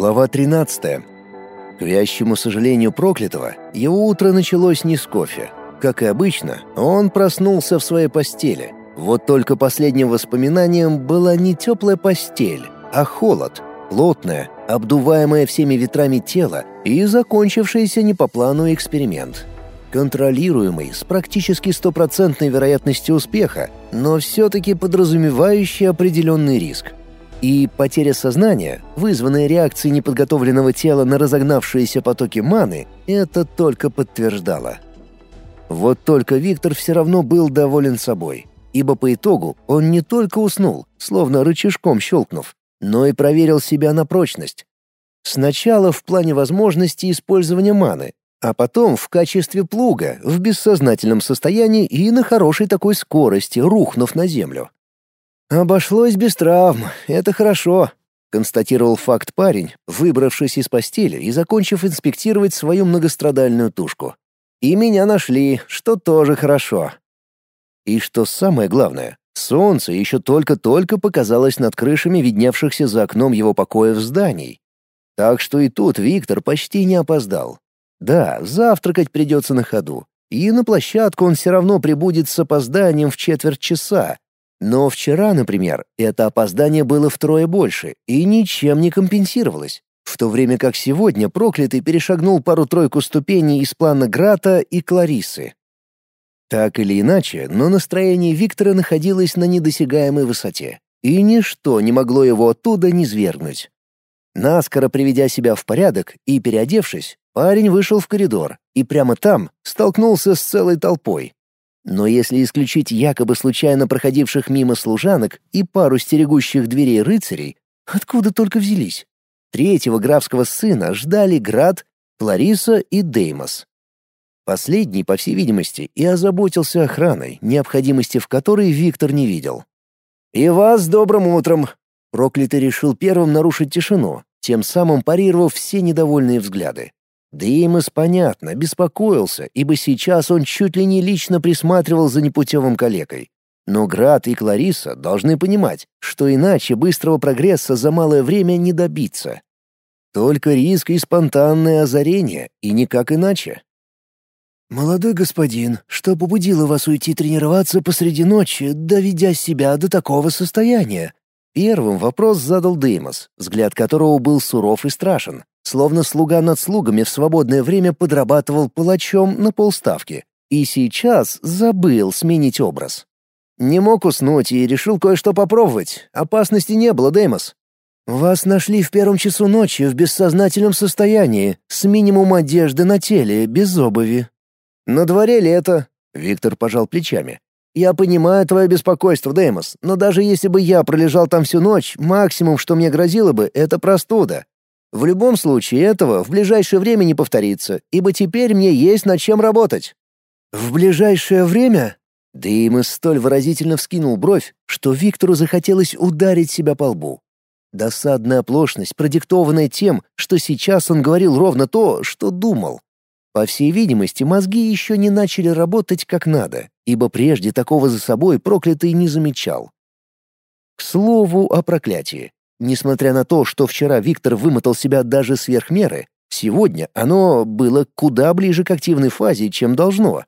Глава 13. К вящему сожалению проклятого, его утро началось не с кофе. Как и обычно, он проснулся в своей постели. Вот только последним воспоминанием была не теплая постель, а холод, плотное, обдуваемое всеми ветрами тело и закончившийся не по плану эксперимент. Контролируемый, с практически стопроцентной вероятностью успеха, но все-таки подразумевающий определенный риск – и потеря сознания, вызванная реакцией неподготовленного тела на разогнавшиеся потоки маны, это только подтверждало. Вот только Виктор все равно был доволен собой, ибо по итогу он не только уснул, словно рычажком щелкнув, но и проверил себя на прочность. Сначала в плане возможности использования маны, а потом в качестве плуга, в бессознательном состоянии и на хорошей такой скорости, рухнув на землю. «Обошлось без травм, это хорошо», — констатировал факт парень, выбравшись из постели и закончив инспектировать свою многострадальную тушку. «И меня нашли, что тоже хорошо». И что самое главное, солнце еще только-только показалось над крышами видневшихся за окном его покоев зданий. Так что и тут Виктор почти не опоздал. Да, завтракать придется на ходу, и на площадку он все равно прибудет с опозданием в четверть часа, но вчера, например, это опоздание было втрое больше и ничем не компенсировалось, в то время как сегодня проклятый перешагнул пару-тройку ступеней из плана Грата и Кларисы. Так или иначе, но настроение Виктора находилось на недосягаемой высоте, и ничто не могло его оттуда низвергнуть. Наскоро приведя себя в порядок и переодевшись, парень вышел в коридор и прямо там столкнулся с целой толпой, но если исключить якобы случайно проходивших мимо служанок и пару стерегущих дверей рыцарей, откуда только взялись? Третьего графского сына ждали Град, Клариса и Деймос. Последний, по всей видимости, и озаботился охраной, необходимости в которой Виктор не видел. «И вас добрым утром!» Проклятый решил первым нарушить тишину, тем самым парировав все недовольные взгляды. Деймос, понятно, беспокоился, ибо сейчас он чуть ли не лично присматривал за непутевым калекой. Но Град и Клариса должны понимать, что иначе быстрого прогресса за малое время не добиться. Только риск и спонтанное озарение, и никак иначе. «Молодой господин, что побудило вас уйти тренироваться посреди ночи, доведя себя до такого состояния?» Первым вопрос задал Деймос, взгляд которого был суров и страшен словно слуга над слугами в свободное время подрабатывал палачом на полставки. И сейчас забыл сменить образ. Не мог уснуть и решил кое-что попробовать. Опасности не было, Деймос. Вас нашли в первом часу ночи в бессознательном состоянии, с минимумом одежды на теле, без обуви. На дворе лето. Виктор пожал плечами. Я понимаю твое беспокойство, Деймос, но даже если бы я пролежал там всю ночь, максимум, что мне грозило бы, это простуда. В любом случае этого в ближайшее время не повторится, ибо теперь мне есть над чем работать. В ближайшее время? Деймос столь выразительно вскинул бровь, что Виктору захотелось ударить себя по лбу. Досадная оплошность, продиктованная тем, что сейчас он говорил ровно то, что думал. По всей видимости, мозги еще не начали работать как надо, ибо прежде такого за собой проклятый не замечал. К слову о проклятии. Несмотря на то, что вчера Виктор вымотал себя даже сверх меры, сегодня оно было куда ближе к активной фазе, чем должно.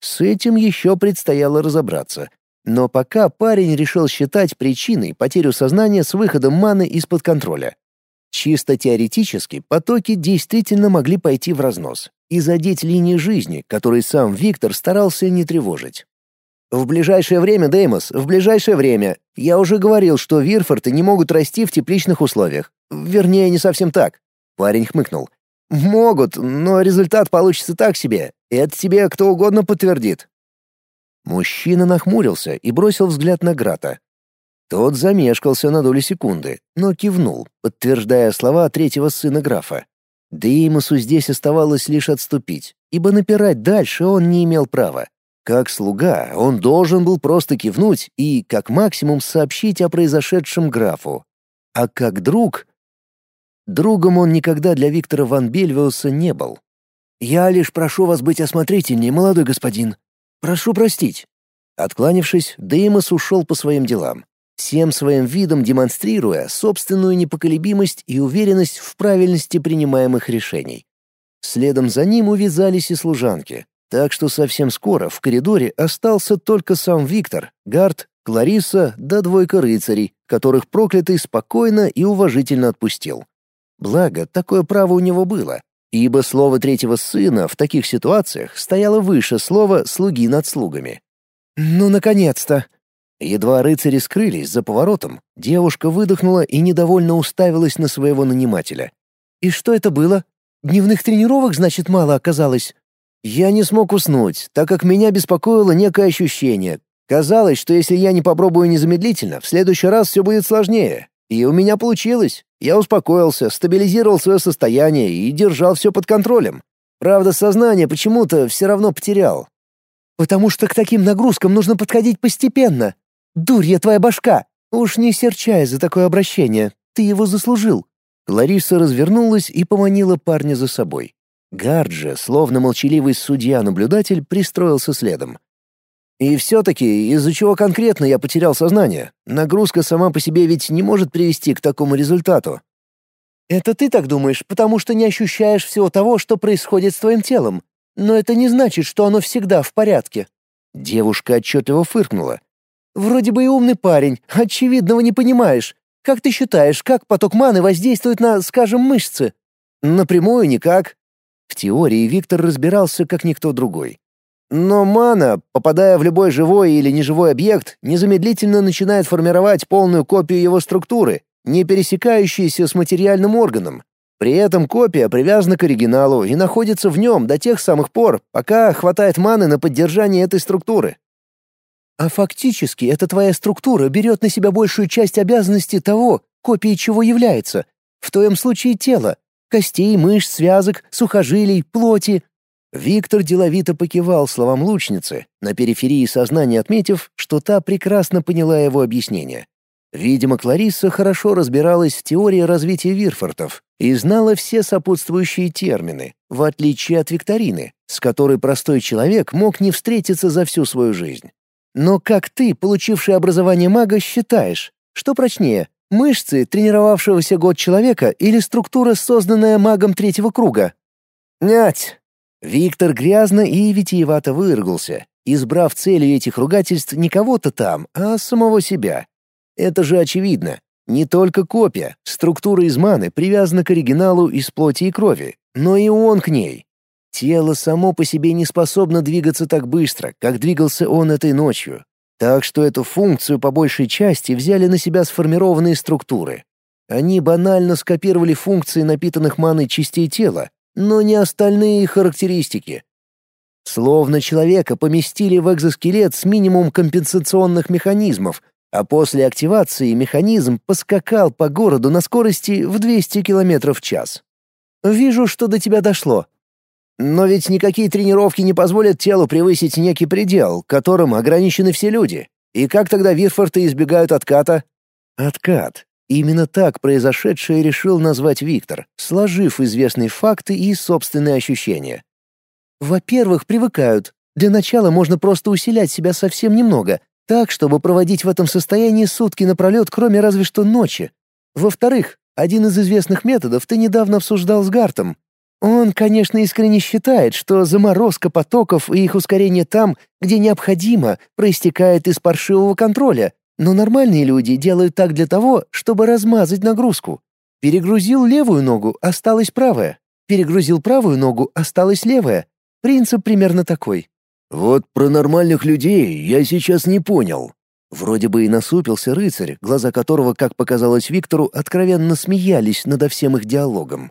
С этим еще предстояло разобраться. Но пока парень решил считать причиной потерю сознания с выходом маны из-под контроля. Чисто теоретически потоки действительно могли пойти в разнос и задеть линии жизни, которые сам Виктор старался не тревожить. «В ближайшее время, Деймос, в ближайшее время. Я уже говорил, что вирфорты не могут расти в тепличных условиях. Вернее, не совсем так». Парень хмыкнул. «Могут, но результат получится так себе. Это тебе кто угодно подтвердит». Мужчина нахмурился и бросил взгляд на Грата. Тот замешкался на долю секунды, но кивнул, подтверждая слова третьего сына графа. Деймосу здесь оставалось лишь отступить, ибо напирать дальше он не имел права. Как слуга он должен был просто кивнуть и, как максимум, сообщить о произошедшем графу. А как друг... Другом он никогда для Виктора ван Бельвиуса не был. «Я лишь прошу вас быть осмотрительнее, молодой господин. Прошу простить». Откланившись, Деймос ушел по своим делам. всем своим видом демонстрируя собственную непоколебимость и уверенность в правильности принимаемых решений. Следом за ним увязались и служанки, так что совсем скоро в коридоре остался только сам Виктор, Гард, Клариса да двойка рыцарей, которых проклятый спокойно и уважительно отпустил. Благо, такое право у него было, ибо слово третьего сына в таких ситуациях стояло выше слова «слуги над слугами». «Ну, наконец-то!» Едва рыцари скрылись за поворотом, девушка выдохнула и недовольно уставилась на своего нанимателя. «И что это было? Дневных тренировок, значит, мало оказалось?» Я не смог уснуть, так как меня беспокоило некое ощущение. Казалось, что если я не попробую незамедлительно, в следующий раз все будет сложнее. И у меня получилось. Я успокоился, стабилизировал свое состояние и держал все под контролем. Правда, сознание почему-то все равно потерял. «Потому что к таким нагрузкам нужно подходить постепенно. Дурья твоя башка! Уж не серчай за такое обращение. Ты его заслужил». Лариса развернулась и поманила парня за собой. Гарджи, словно молчаливый судья-наблюдатель, пристроился следом. И все-таки, из-за чего конкретно я потерял сознание? Нагрузка сама по себе ведь не может привести к такому результату. Это ты так думаешь, потому что не ощущаешь всего того, что происходит с твоим телом. Но это не значит, что оно всегда в порядке. Девушка отчетливо фыркнула. Вроде бы и умный парень, очевидного не понимаешь. Как ты считаешь, как поток маны воздействует на, скажем, мышцы? Напрямую никак. В теории Виктор разбирался как никто другой. Но мана, попадая в любой живой или неживой объект, незамедлительно начинает формировать полную копию его структуры, не пересекающуюся с материальным органом. При этом копия привязана к оригиналу и находится в нем до тех самых пор, пока хватает маны на поддержание этой структуры. А фактически эта твоя структура берет на себя большую часть обязанностей того, копией чего является, в твоем случае тело, Костей, мышц, связок, сухожилий, плоти. Виктор деловито покивал словам лучницы, на периферии сознания отметив, что та прекрасно поняла его объяснение. Видимо, Кларисса хорошо разбиралась в теории развития Вирфортов и знала все сопутствующие термины, в отличие от Викторины, с которой простой человек мог не встретиться за всю свою жизнь. Но как ты, получивший образование мага, считаешь, что прочнее, Мышцы тренировавшегося год человека или структура, созданная магом третьего круга? Нять! Виктор грязно и витиевато выругался, избрав целью этих ругательств не кого-то там, а самого себя. Это же очевидно. Не только копия, структура из маны привязана к оригиналу из плоти и крови, но и он к ней. Тело само по себе не способно двигаться так быстро, как двигался он этой ночью, так что эту функцию по большей части взяли на себя сформированные структуры. Они банально скопировали функции напитанных маной частей тела, но не остальные характеристики. Словно человека поместили в экзоскелет с минимум компенсационных механизмов, а после активации механизм поскакал по городу на скорости в 200 км в час. «Вижу, что до тебя дошло», но ведь никакие тренировки не позволят телу превысить некий предел, которым ограничены все люди. И как тогда Вирфорты избегают отката? Откат. Именно так произошедшее решил назвать Виктор, сложив известные факты и собственные ощущения. Во-первых, привыкают. Для начала можно просто усилять себя совсем немного, так, чтобы проводить в этом состоянии сутки напролет, кроме разве что ночи. Во-вторых, один из известных методов ты недавно обсуждал с Гартом он, конечно, искренне считает, что заморозка потоков и их ускорение там, где необходимо, проистекает из паршивого контроля, но нормальные люди делают так для того, чтобы размазать нагрузку. Перегрузил левую ногу, осталась правая. Перегрузил правую ногу, осталась левая. Принцип примерно такой. Вот про нормальных людей я сейчас не понял. Вроде бы и насупился рыцарь, глаза которого, как показалось Виктору, откровенно смеялись над всем их диалогом.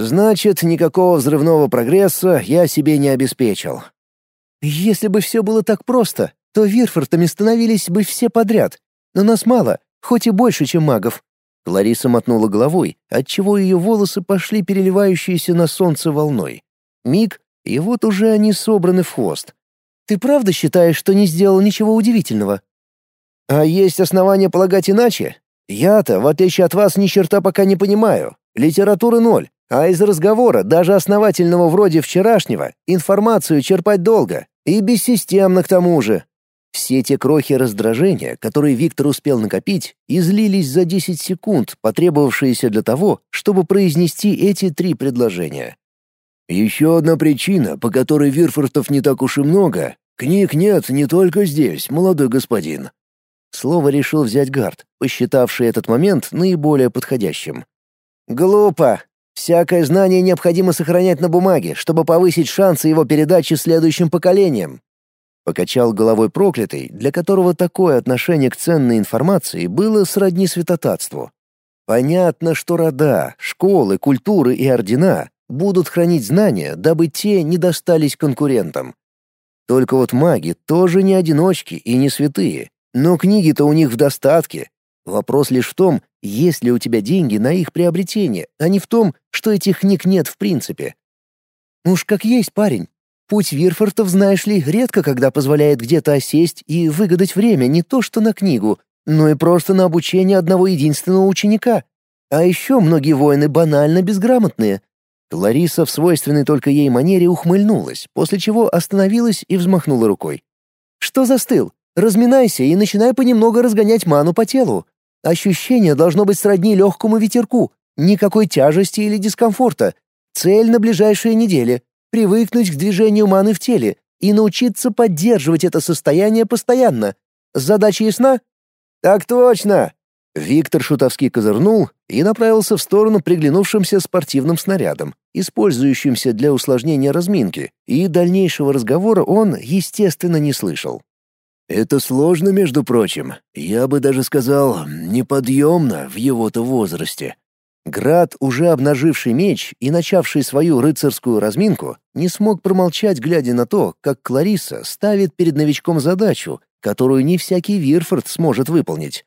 Значит, никакого взрывного прогресса я себе не обеспечил. Если бы все было так просто, то Вирфортами становились бы все подряд. Но нас мало, хоть и больше, чем магов. Лариса мотнула головой, отчего ее волосы пошли переливающиеся на солнце волной. Миг, и вот уже они собраны в хвост. Ты правда считаешь, что не сделал ничего удивительного? А есть основания полагать иначе? Я-то, в отличие от вас, ни черта пока не понимаю. Литературы ноль. А из разговора, даже основательного вроде вчерашнего, информацию черпать долго. И бессистемно к тому же. Все те крохи раздражения, которые Виктор успел накопить, излились за 10 секунд, потребовавшиеся для того, чтобы произнести эти три предложения. Еще одна причина, по которой Вирфортов не так уж и много. Книг нет не только здесь, молодой господин. Слово решил взять Гард, посчитавший этот момент наиболее подходящим. «Глупо. Всякое знание необходимо сохранять на бумаге, чтобы повысить шансы его передачи следующим поколениям. Покачал головой проклятый, для которого такое отношение к ценной информации было сродни святотатству. Понятно, что рода, школы, культуры и ордена будут хранить знания, дабы те не достались конкурентам. Только вот маги тоже не одиночки и не святые, но книги-то у них в достатке. Вопрос лишь в том, есть ли у тебя деньги на их приобретение, а не в том, что этих книг нет в принципе. Уж как есть, парень. Путь Вирфортов, знаешь ли, редко когда позволяет где-то осесть и выгадать время не то что на книгу, но и просто на обучение одного единственного ученика. А еще многие воины банально безграмотные. Лариса в свойственной только ей манере ухмыльнулась, после чего остановилась и взмахнула рукой. «Что застыл? Разминайся и начинай понемногу разгонять ману по телу. Ощущение должно быть сродни легкому ветерку, никакой тяжести или дискомфорта. Цель на ближайшие недели привыкнуть к движению маны в теле и научиться поддерживать это состояние постоянно. Задача ясна? Так точно. Виктор шутовски козырнул и направился в сторону приглянувшимся спортивным снарядом, использующимся для усложнения разминки, и дальнейшего разговора он, естественно, не слышал. «Это сложно, между прочим. Я бы даже сказал, неподъемно в его-то возрасте. Град, уже обнаживший меч и начавший свою рыцарскую разминку, не смог промолчать, глядя на то, как Клариса ставит перед новичком задачу, которую не всякий Вирфорд сможет выполнить.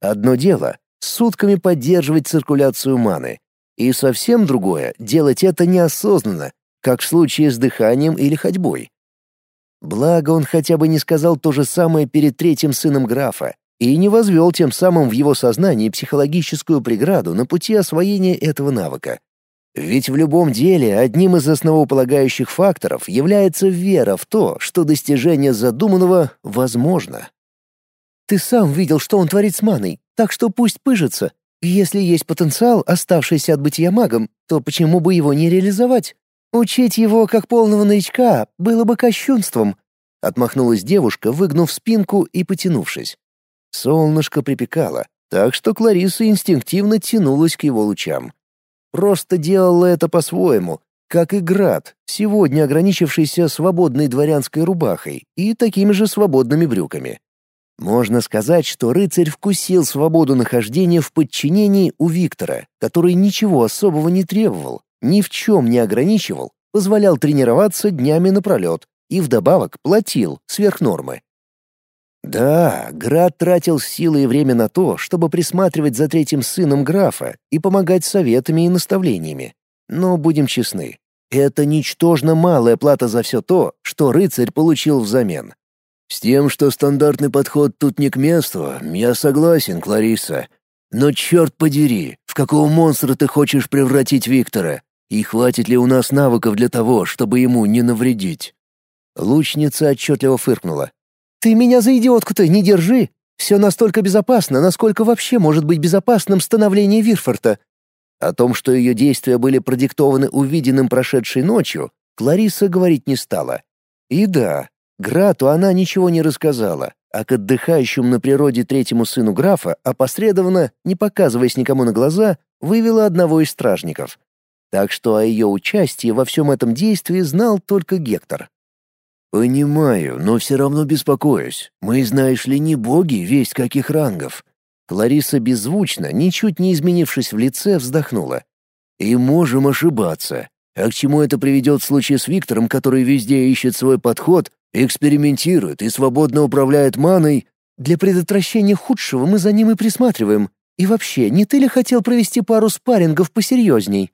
Одно дело — сутками поддерживать циркуляцию маны, и совсем другое — делать это неосознанно, как в случае с дыханием или ходьбой. Благо он хотя бы не сказал то же самое перед третьим сыном графа, и не возвел тем самым в его сознании психологическую преграду на пути освоения этого навыка. Ведь в любом деле одним из основополагающих факторов является вера в то, что достижение задуманного возможно. «Ты сам видел, что он творит с маной, так что пусть пыжится. Если есть потенциал, оставшийся от бытия магом, то почему бы его не реализовать? Учить его как полного новичка было бы кощунством», — отмахнулась девушка, выгнув спинку и потянувшись. Солнышко припекало, так что Клариса инстинктивно тянулась к его лучам. Просто делала это по-своему, как и Град, сегодня ограничившийся свободной дворянской рубахой и такими же свободными брюками. Можно сказать, что рыцарь вкусил свободу нахождения в подчинении у Виктора, который ничего особого не требовал, ни в чем не ограничивал, позволял тренироваться днями напролет и вдобавок платил сверх нормы. Да, Град тратил силы и время на то, чтобы присматривать за третьим сыном графа и помогать советами и наставлениями. Но будем честны, это ничтожно малая плата за все то, что рыцарь получил взамен. С тем, что стандартный подход тут не к месту, я согласен, Клариса. Но черт подери, в какого монстра ты хочешь превратить Виктора? И хватит ли у нас навыков для того, чтобы ему не навредить? Лучница отчетливо фыркнула. «Ты меня за идиотку-то не держи! Все настолько безопасно, насколько вообще может быть безопасным становление Вирфорта». О том, что ее действия были продиктованы увиденным прошедшей ночью, Клариса говорить не стала. И да, Грату она ничего не рассказала, а к отдыхающему на природе третьему сыну графа опосредованно, не показываясь никому на глаза, вывела одного из стражников. Так что о ее участии во всем этом действии знал только Гектор. «Понимаю, но все равно беспокоюсь. Мы, знаешь ли, не боги весть каких рангов». Клариса беззвучно, ничуть не изменившись в лице, вздохнула. «И можем ошибаться. А к чему это приведет в случае с Виктором, который везде ищет свой подход, экспериментирует и свободно управляет маной?» «Для предотвращения худшего мы за ним и присматриваем. И вообще, не ты ли хотел провести пару спаррингов посерьезней?»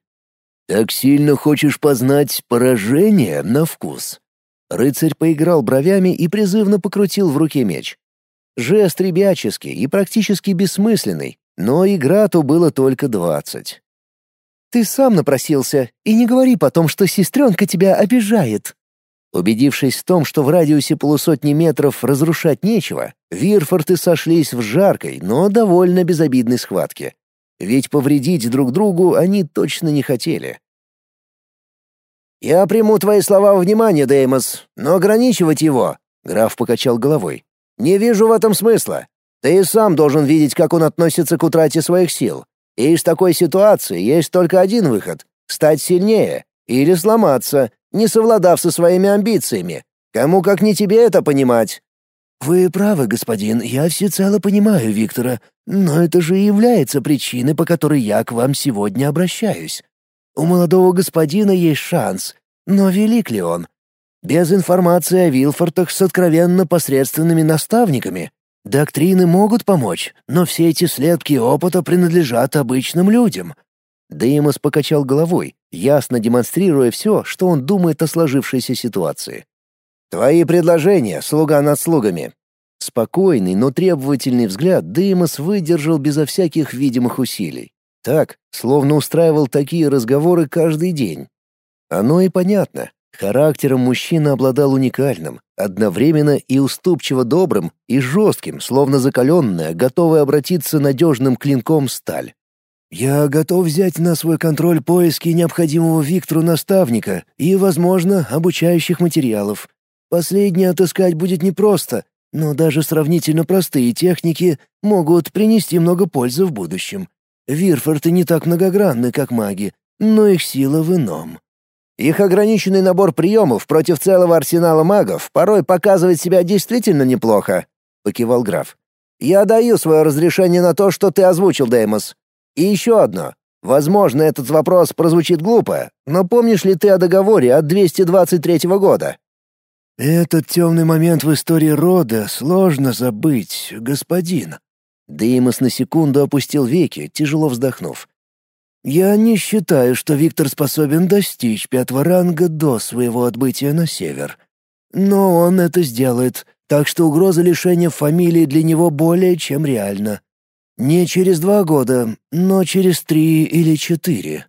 «Так сильно хочешь познать поражение на вкус?» Рыцарь поиграл бровями и призывно покрутил в руке меч. Жест ребяческий и практически бессмысленный, но игра-то было только двадцать. «Ты сам напросился, и не говори потом, что сестренка тебя обижает». Убедившись в том, что в радиусе полусотни метров разрушать нечего, Вирфорты сошлись в жаркой, но довольно безобидной схватке. Ведь повредить друг другу они точно не хотели. «Я приму твои слова во внимание, Деймос, но ограничивать его...» — граф покачал головой. «Не вижу в этом смысла. Ты и сам должен видеть, как он относится к утрате своих сил. И из такой ситуации есть только один выход — стать сильнее или сломаться, не совладав со своими амбициями. Кому как не тебе это понимать?» «Вы правы, господин, я всецело понимаю Виктора, но это же и является причиной, по которой я к вам сегодня обращаюсь. У молодого господина есть шанс, но велик ли он? Без информации о Вилфортах с откровенно посредственными наставниками. Доктрины могут помочь, но все эти слепки опыта принадлежат обычным людям. Деймос покачал головой, ясно демонстрируя все, что он думает о сложившейся ситуации. «Твои предложения, слуга над слугами». Спокойный, но требовательный взгляд Деймос выдержал безо всяких видимых усилий. Так, словно устраивал такие разговоры каждый день. Оно и понятно. Характером мужчина обладал уникальным, одновременно и уступчиво добрым, и жестким, словно закаленная, готовая обратиться надежным клинком сталь. Я готов взять на свой контроль поиски необходимого Виктору наставника и, возможно, обучающих материалов. Последнее отыскать будет непросто, но даже сравнительно простые техники могут принести много пользы в будущем. Вирфорты не так многогранны, как маги, но их сила в ином. Их ограниченный набор приемов против целого арсенала магов порой показывает себя действительно неплохо, — покивал граф. «Я даю свое разрешение на то, что ты озвучил, Деймос. И еще одно. Возможно, этот вопрос прозвучит глупо, но помнишь ли ты о договоре от 223 года? Этот темный момент в истории рода сложно забыть, господин. Деймос на секунду опустил веки, тяжело вздохнув. Я не считаю, что Виктор способен достичь пятого ранга до своего отбытия на север. Но он это сделает, так что угроза лишения фамилии для него более чем реальна. Не через два года, но через три или четыре.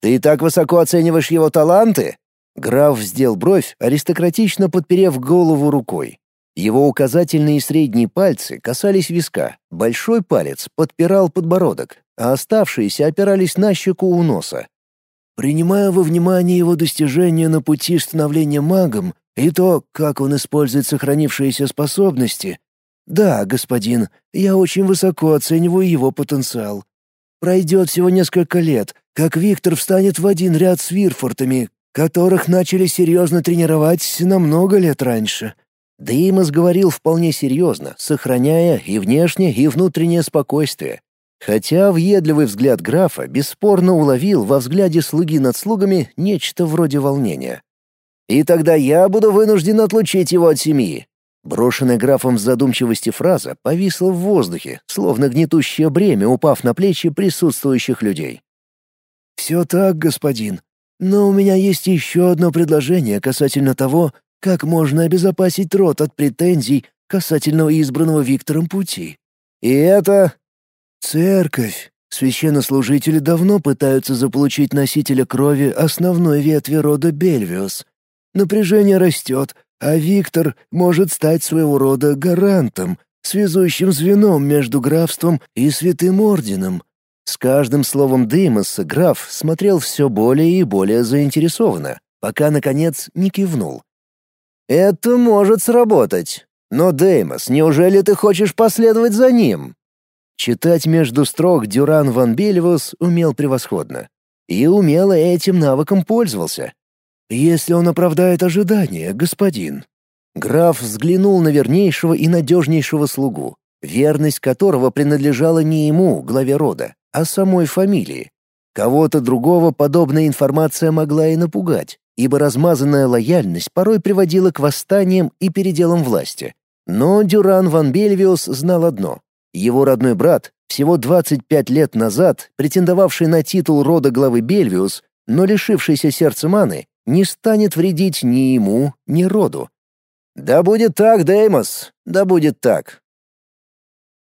Ты так высоко оцениваешь его таланты? Граф сделал бровь, аристократично подперев голову рукой. Его указательные и средние пальцы касались виска, большой палец подпирал подбородок, а оставшиеся опирались на щеку у носа. Принимая во внимание его достижения на пути становления магом и то, как он использует сохранившиеся способности, да, господин, я очень высоко оцениваю его потенциал. Пройдет всего несколько лет, как Виктор встанет в один ряд с Вирфортами, которых начали серьезно тренировать намного лет раньше. Деймос говорил вполне серьезно, сохраняя и внешнее, и внутреннее спокойствие. Хотя въедливый взгляд графа бесспорно уловил во взгляде слуги над слугами нечто вроде волнения. «И тогда я буду вынужден отлучить его от семьи. Брошенная графом в задумчивости фраза повисла в воздухе, словно гнетущее бремя, упав на плечи присутствующих людей. «Все так, господин. Но у меня есть еще одно предложение касательно того, как можно обезопасить род от претензий касательно избранного Виктором пути. И это... Церковь. Священнослужители давно пытаются заполучить носителя крови основной ветви рода Бельвиус. Напряжение растет, а Виктор может стать своего рода гарантом, связующим звеном между графством и святым орденом. С каждым словом Деймоса граф смотрел все более и более заинтересованно, пока, наконец, не кивнул. «Это может сработать. Но, Деймос, неужели ты хочешь последовать за ним?» Читать между строк Дюран ван Бельвус умел превосходно. И умело этим навыком пользовался, «Если он оправдает ожидания, господин». Граф взглянул на вернейшего и надежнейшего слугу, верность которого принадлежала не ему, главе рода, а самой фамилии. Кого-то другого подобная информация могла и напугать, ибо размазанная лояльность порой приводила к восстаниям и переделам власти. Но Дюран ван Бельвиус знал одно. Его родной брат, всего 25 лет назад претендовавший на титул рода главы Бельвиус, но лишившийся сердца маны, не станет вредить ни ему, ни роду. «Да будет так, Деймос, да будет так.